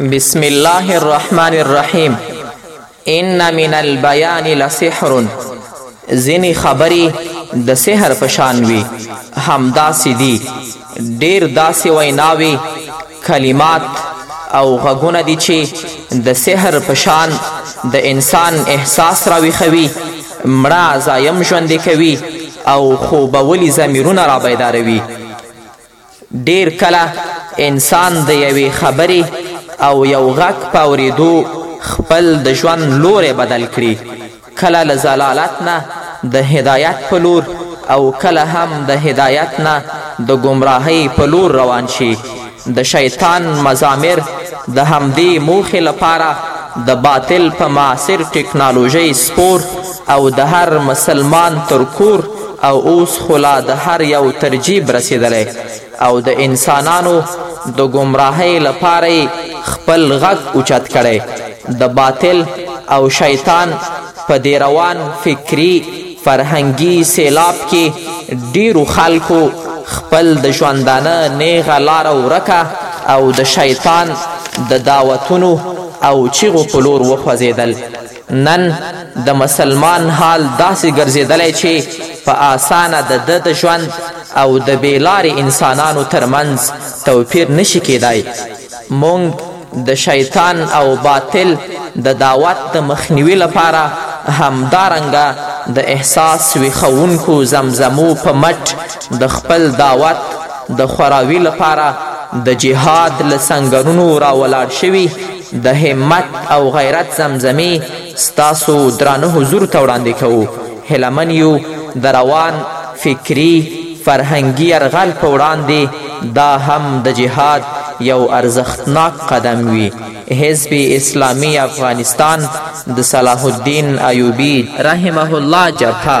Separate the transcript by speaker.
Speaker 1: بسم الله الرحمن الرحیم ان من البیان لسحر ځینې خبرې د سحر په شان وي همداسې دي ډیر داسې ویناوي کلمات او غږونه دي چې د سحر په شان د انسان احساس راویښوي مړه ځایم ژوندې کوي او خوبولي ضمیرونه رابیداروي ډېر کله انسان د یوې خبرې او یو غږ په اورېدو خپل د ژوند لوری بدل کړي، کله له ضلالت نه د هدایت په لور او کله هم د هدایت نه د ګمراهۍ په لور روان شي. د شیطان مزامر د همدې موخې لپاره د باطل په معاصر ټکنالوژۍ سپور، او د هر مسلمان تر کور او اوس خو لا د هر یو تر جیب رسېدلی او د انسانانو د ګمراهۍ لپاره یې خپل غږ اوچت کړی د باطل او شیطان په دې روان فکري فرهنګي سیلاب کې ډیرو خلکو خپل د ژوندانه نیغه لاره ورکه او د شیطان د دعوتونو او چیغو په لور وخوځېدل نن د مسلمان حال داسې ګرځېدلی چې په آسانه د ده د ژوند او د بې لارې انسانانو تر منځ توپیر نه شي کېدای. موږ د شیطان او باطل د دعوت د مخنیوي لپاره همدارنګه د احساس ویښوونکو زمزمو په مټ د خپل دعوت د خوراوي لپاره د جهاد له سنګرونو راولاړ شوي د همت او غیرت زمزمې ستاسو درانه حضور ته وړاندې کوو. هیله من یو د روان فکري فرهنګي یرغل په وړاندې دا هم د جهاد یو ارزښتناک قدم وي. حزب اسلامي افغانستان د صلاح الدین ایوبي. رحمه الله جبهه